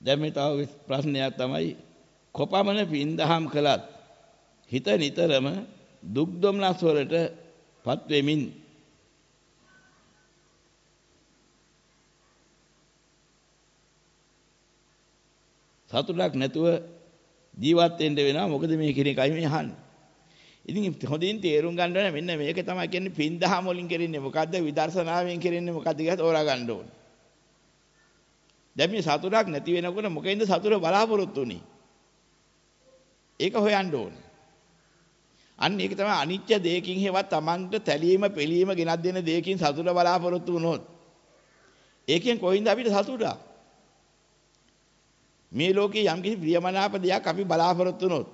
දැන් මේ තව ප්‍රශ්නයක් තමයි කොපමණ පින්දහම් කළත් හිත නිතරම දුක් දුම්නස් වලටපත් වෙමින් සතුටක් නැතුව ජීවත් වෙන්න වෙනවා. මොකද මේ කියන එකයි මේ අහන්නේ. ඉතින් හොඳින් තේරුම් ගන්න ඕනේ. මෙන්න මේක තමයි කියන්නේ පින්දහම වලින් කරන්නේ. මොකද්ද? විදර්ශනාවෙන් කරන්නේ. මොකද්ද කියලා තෝරා ගන්න ඕනේ. දැන් මේ සතුටක් නැති වෙනකොට මොකෙන්ද සතුට බලාපොරොත්තු වෙන්නේ? ඒක හොයන්න ඕනේ. අන්න ඒක තමයි අනිත්‍ය දෙයකින් හේවත් Tamanට තැලීම පිළීම ගෙනත් දෙන දෙයකින් සතුට බලාපොරොත්තු වුණොත් ඒකෙන් කොයින්ද අපිට සතුටක්? මේ ලෝකේ යම්කිසි ප්‍රියමනාප දෙයක් අපි බලාපොරොත්තු වුණොත්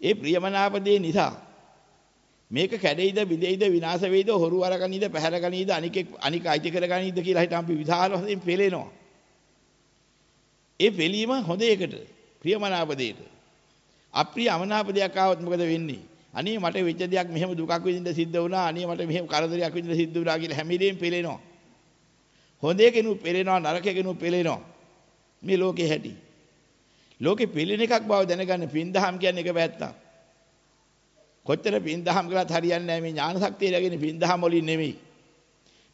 ඒ ප්‍රියමනාප දේ නිසා මේක කැඩෙයිද බිඳෙයිද විනාශ වෙයිද හොරු අරගනීද පැහැරගනීද අනික අනික අයිති කරගනීද කියලා හිතන් අපි විධාන වශයෙන් පෙළෙනවා. ඒ පෙළීම හොඳ එකට ප්‍රියමනාප දෙයට. අප්‍රිය අමනාප දෙයක් ආවොත් මොකද වෙන්නේ? අනේ මට වෙච්ච දෙයක් මෙහෙම දුකක් විඳින්න සිද්ධ වුණා. අනේ මට මෙහෙම කරදරයක් විඳින්න සිද්ධ වුණා කියලා හැම වෙලේම පෙළෙනවා. හොඳ එකෙනු පෙළෙනවා නරක එකෙනු පෙළෙනවා. මේ ලෝකේ හැටි. ලෝකේ පිළින එකක් බව දැනගන්න පින්දහම් කියන්නේ එක පැත්තක්. කොච්චර පින්දහම් කළත් හරියන්නේ නැහැ මේ ඥාන ශක්තිය ලැබෙන්නේ පින්දහම් වලින් නෙමෙයි.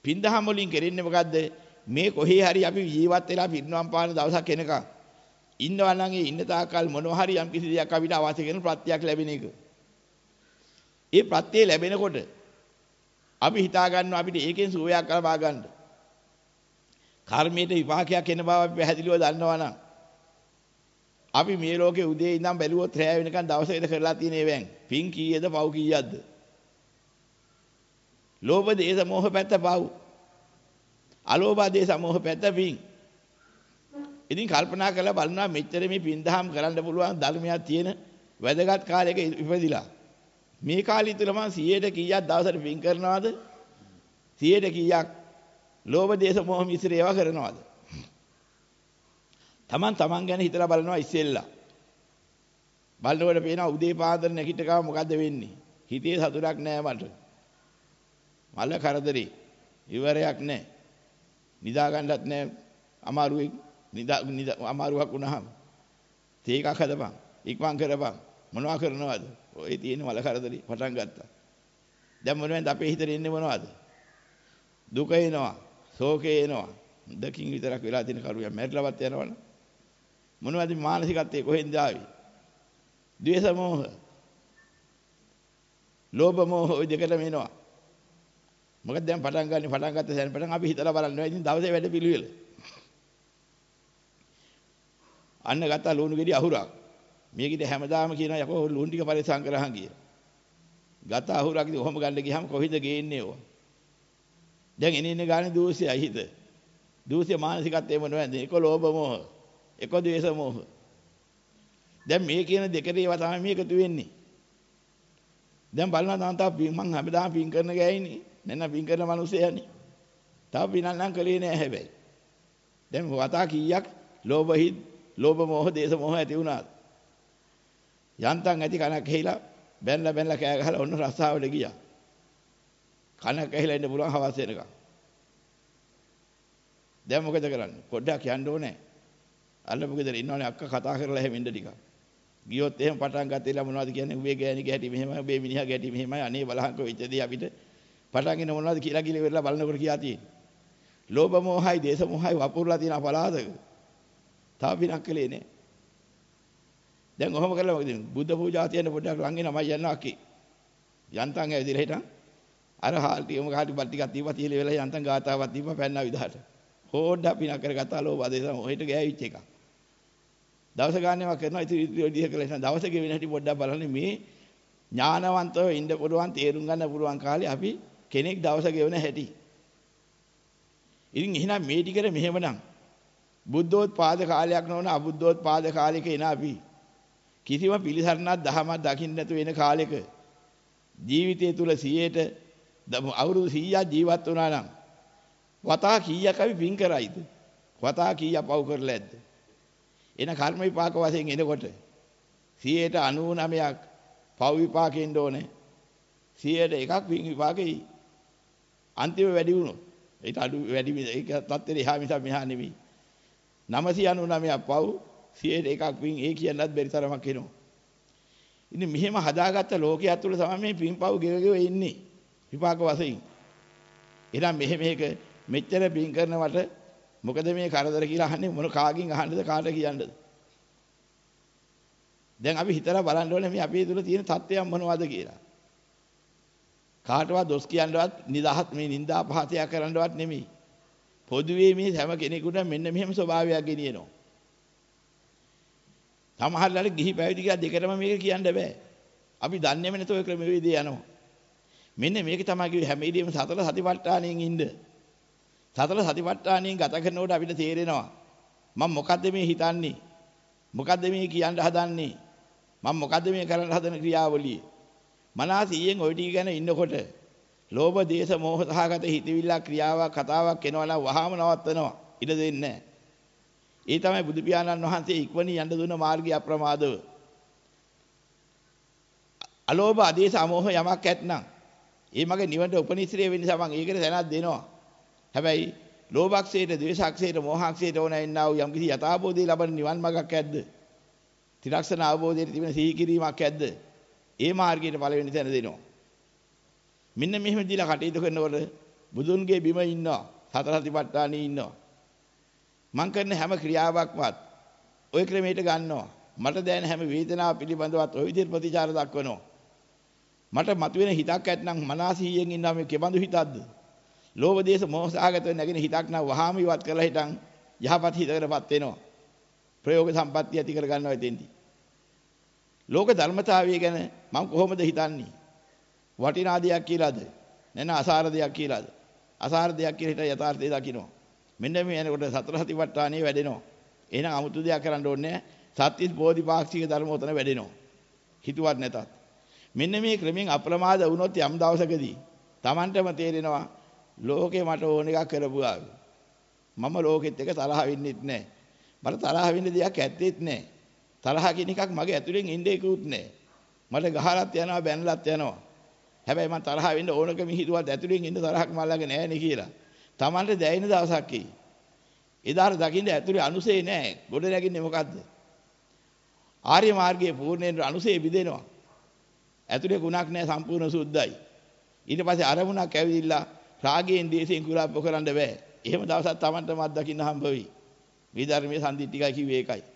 පින්දහම් වලින් කරන්නේ මොකද්ද? මේ කොහේ හරි අපි ජීවත් වෙලා පිරිනවම් පාන දවසක් එනකම් ඉන්නවා නම් ඒ ඉන්න තාකල් මොනවා හරි යම් කිසි දෙයක් අපිට අවශ්‍ය කරන ප්‍රත්‍යක් ලැබෙන එක. ඒ ප්‍රත්‍ය ලැබෙනකොට අපි හිතා ගන්නවා අපිට ඒකෙන් සුවයක් ලබා ගන්න. කර්මයට විපාකයක් එන බව අපි පැහැදිලිව දන්නවා නම් අපි මේ ලෝකේ උදේ ඉඳන් බැලුවොත් රැය වෙනකන් දවසේද කරලා තියෙන ඒවෙන් පින් කීයද පව් කීයක්ද? ලෝභ දේශ මොහ පැත්ත පව්. අලෝභ දේශ මොහ පැත්ත පින්. ඉතින් කල්පනා කරලා බලනවා මෙච්චර මේ පින් දහම් කරන්න පුළුවන් ධර්මයක් තියෙන වැදගත් කාලයක ඉපදිලා. මේ කාලය තුල මම 100ට කීයක් දවසට පින් කරනවද? 100ට කීයක් ලෝභ දේශ මොහ මිශ්‍ර ඒවා කරනවද? Taman taman ගැන හිතලා බලනවා ඉස්සෙල්ලා. බලනකොට පේනවා උදේ පාන්දර නැගිට ගාව මොකද්ද වෙන්නේ? හිතේ සතුටක් නෑ මට. මල කරදරේ. ඉවරයක් නෑ. නිදා ගන්නත් නෑ අමාරුවෙන් නිදා අමාරුවක් වුණාම. තේ එකක් හදපන්. ඉක්මන් කරපන්. මොනවා කරනවද? ඔය තියෙන මල කරදරේ පටන් ගත්තා. දැන් මොනවද අපේ හිතේ ඉන්නේ මොනවද? දුක එනවා, ශෝකේ එනවා. දකින් විතරක් වෙලා තියෙන කරුණා මැරිලවත් යනවනේ. මොනවද මානසිකත්වයේ කොහෙන්ද ආවේ? ද්වේෂ මෝහ. ලෝභ මෝහ ওই දෙකටම එනවා. මොකද දැන් පටන් ගන්න පටන් ගත්ත සැන පටන් අපි හිතලා බලන්න ඉතින් දවසේ වැඩ පිළිවෙල. අන්න ගත්තා ලුණු ගෙඩි අහුරක්. මේකිට හැමදාම කියනවා යකෝ ලුණු ටික පරිස්සම් කරහන් කියලා. ගත අහුරක් ඉතින් කොහොම ගන්න ගියාම කොහෙද ගේන්නේ ඕවා. දැන් එනේ එනේ ගානේ දෝෂයයි හිත. දෝෂය මානසිකත්වයේ මොනවද? ඒක ලෝභ මෝහ. එක ද්වේෂ මෝහ. දැන් මේ කියන දෙකට ඒවා තමයි මේ එකතු වෙන්නේ. දැන් බලනවා තාම තාම මං හැමදාම පින් කරන ගෑයිනේ. නැන්න පින් කරන මිනිස්සයනේ. තාම පිනක් නම් කලේ නෑ හැබැයි. දැන් වතා කීයක් ලෝභ හිත්, ලෝභ මෝහ, දේශ මෝහ ඇති වුණාද? යන්තම් ඇති කනක් හේලා බැනලා බැනලා කෑ ගහලා ඔන්න රස්සාවට ගියා. කනක් ඇහිලා ඉන්න පුළුවන් හවස වෙනකම්. දැන් මොකද කරන්නේ? පොඩ්ඩක් යන්න ඕනේ. අල්ලපු ගෙදර ඉන්නවනේ අක්කා කතා කරලා එහෙම ඉන්න ටිකක්. ගියොත් එහෙම පටන් ගත්තේලා මොනවද කියන්නේ උඹේ ගෑණි ගැටි මෙහෙමයි උඹේ මිනිහා ගැටි මෙහෙමයි අනේ බලහංකෝ වෙච්චදී අපිට පටන් ගෙන මොනවද කියලා කියලා ඉවරලා බලනකොට කියා තියෙන්නේ. ලෝභ මොහයි දේශ මොහයි වපුරලා තියෙන අපලාදක. තාම පිනක් කලේ නෑ. දැන් ඔහොම කරලා මොකද බුද්ධ පූජා තියෙන පොඩ්ඩක් ලං වෙනවා මම යනවා අකේ. යන්තම් ඇවිදලා හිටන් අර හාල් ටිකම කාටි බත් ටිකක් දීපා තියලා වෙලා යන්තම් ගාතාවක් දීපා පැන්නා විදහාට. හොඩ පිනක් කරගත්තා ලෝභ දේශ මොහිට ගෑවිච්ච එකක්. දවස ගානේම කරනවා ඉතින් විදිහ කළා ඉතින් දවස ගෙවෙන හැටි පොඩ්ඩක් බලන්න මේ ඥානවන්තව ඉන්න පුළුවන් තේරුම් ගන්න පුළුවන් කාලේ අපි කෙනෙක් දවස ගෙවන හැටි. ඉතින් එහෙනම් මේ ටිකට මෙහෙමනම් බුද්ධෝත්පාද කාලයක් නොවන අබුද්ධෝත්පාද කාලයක එන අපි කිසිම පිළිසරණක් දහමක් දකින්න නැතු වෙන කාලෙක ජීවිතය තුල 100ට අවුරුදු 100ක් ජීවත් වුණා නම් වතා කීයක් අපි පින් කරයිද? වතා කීයක් පව් කරලා ඇද්ද? එන කර්ම විපාක වශයෙන් එනකොට 99ක් පව් විපාකෙන්න ඕනේ. 100ට එකක් පින් විපාකෙයි. අන්තිම වැඩි වුණොත් ඒක අඩු වැඩි ඒක තත්ත්වෙට එහා මිස මෙහා නෙවෙයි. 999ක් පව් 100ට එකක් පින් ඒ කියන්නත් බැරි තරමක් එනවා. ඉතින් මෙහෙම හදාගත්ත ලෝකයක් තුළ තමයි මේ පින්පව් ගෙවගෙව ඉන්නේ. විපාක වශයෙන්. එහෙනම් මෙහෙ මේක මෙච්චර පින් කරනවට මොකද මේ කරදර කියලා අහන්නේ මොන කාගෙන් අහන්නද කාට කියන්නද? දැන් අපි හිතලා බලන්න ඕනේ මේ අපේ තුල තියෙන தත්ත්වයන් මොනවද කියලා. කාටවත් දොස් කියන්නවත් නිදහත් මේ නිന്ദා පහතය කරන්නවත් නෙමෙයි. පොදුවේ මේ හැම කෙනෙකුට මෙන්න මෙහෙම ස්වභාවයක් ගෙනියනවා. සමහරවල් ගිහි පැවිදි කියලා දෙකටම මේක කියන්න බෑ. අපි දන්නේම නැතෝ ඒ ක්‍රමවේදය යනවා. මෙන්න මේක තමයි කිව්වේ හැම ඉදීම සතර සතිපට්ඨානයෙන් ඉන්න. සතර සතිපට්ඨානයෙන් ගත කරනකොට අපිට තේරෙනවා මම මොකද්ද මේ හිතන්නේ? මොකද්ද මේ කියන්න හදන්නේ? මම මොකද්ද මේ කරන්න හදන ක්‍රියාවලිය? මනස ඊයෙන් ওই ටික ගැන ඉන්නකොට ලෝභ දේශ මොහ සහගත හිතවිල්ල ක්‍රියාවක් කතාවක් එනවා නම් වහාම නවත්තනවා. ඉඩ දෙන්නේ නැහැ. ඒ තමයි බුදු පියාණන් වහන්සේ ඉක්මනින් යන්න දුන්න මාර්ගය අප්‍රමාදව. අලෝභ ආදේශ අමෝහ යමක් ඇත්නම් ඒ මගේ නිවනට උපනිශ්‍රේ වෙන්න සමන් ඒකට දැනක් දෙනවා. හැබැයි ලෝභක්ෂේට, ද්වේෂක්ෂේට, මෝහක්ෂේට ඕන එන්නා වූ යම්කිසි යථාබෝධය ලබන නිවන් මාර්ගයක් ඇද්ද? ත්‍රිලක්ෂණ අවබෝධයට තිබෙන සිහි කිරීමක් ඇද්ද? ඒ මාර්ගයට පළවෙනි තැන දෙනවා. මෙන්න මෙහෙම දීලා කටයුතු කරනකොට බුදුන්ගේ බිම ඉන්නවා. සතර සතිපට්ඨානෙ ඉන්නවා. මං කරන හැම ක්‍රියාවක්වත් ওই ක්‍රමයට ගන්නවා. මට දැනෙන හැම වේදනාව පිළිබඳවත් ওই විදිහට ප්‍රතිචාර දක්වනවා. මට මතුවෙන හිතක් ඇත්නම් මනසීයෙන් ඉන්නා මේ කෙබඳු හිතක්ද? ලෝභ දේශ මොහ සාගත නැගෙන හිතක් නම් වහාම ඉවත් කරලා හිටන් යහපත් හිතකටපත් වෙනවා. ප්‍රයෝග සම්පත්තිය ඇති කර ගන්නවා එතෙන්දී. ලෝක ධර්මතාවය ගැන මම කොහොමද හිතන්නේ? වටිනා දෙයක් කියලාද? නැන අසාර දෙයක් කියලාද? අසාර දෙයක් කියලා හිත යථාර්ථය දකින්න. මෙන්න මේ එනකොට සතර සතිපට්ඨානෙ වැඩෙනවා. එහෙනම් 아무තු දෙයක් කරන්න ඕනේ සත්‍විස් බෝධිපාක්ෂික ධර්ම උතන වැඩෙනවා. හිතුවත් නැතත්. මෙන්න මේ ක්‍රමෙන් අප්‍රමාද වුණොත් යම් දවසකදී Tamanටම තේරෙනවා ලෝකේ මට ඕන එකක් කරපුවා. මම ලෝකෙත් එක තරහ වෙන්නෙත් නැහැ. මට තරහ වෙන්න දෙයක් ඇත්තෙත් නැහැ. තරහ කියන එකක් මගේ ඇතුලෙන් ඉන්නේ ඒකුත් නැහැ. මට ගහලත් යනවා බැනලත් යනවා. හැබැයි මම තරහ වෙන්න ඕනකම හිතුවත් ඇතුලෙන් ඉන්න තරහක් මල්ලගේ නැහැ නේ කියලා. Tamanට දැයින දවසක් එයි. එදාට දකින්න ඇතුලේ අනුසේ නැහැ. ගොඩ නැගින්නේ මොකද්ද? ආර්ය මාර්ගයේ පූර්ණයෙන් අනුසේ බිදෙනවා. ඇතුලේ ගුණක් නැහැ සම්පූර්ණ සුද්ධයි. ඊට පස්සේ අරමුණක් ඇවිදිලා රාගයෙන් දේශයෙන් කුලාප්ප කරන්න බෑ. එහෙම දවසක් Tamanටම අත්දකින්න හම්බ වෙයි. මේ ධර්මයේ සම්දිත්තිකයි කිව්වේ ඒකයි.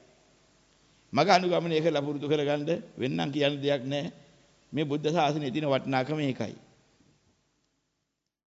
මග අනුගමනය කරලා පුරුදු කරගන්න වෙන්නම් කියන්න දෙයක් නැහැ. මේ බුද්ධ ශාසනයේ තියෙන වටිනාකම ඒකයි.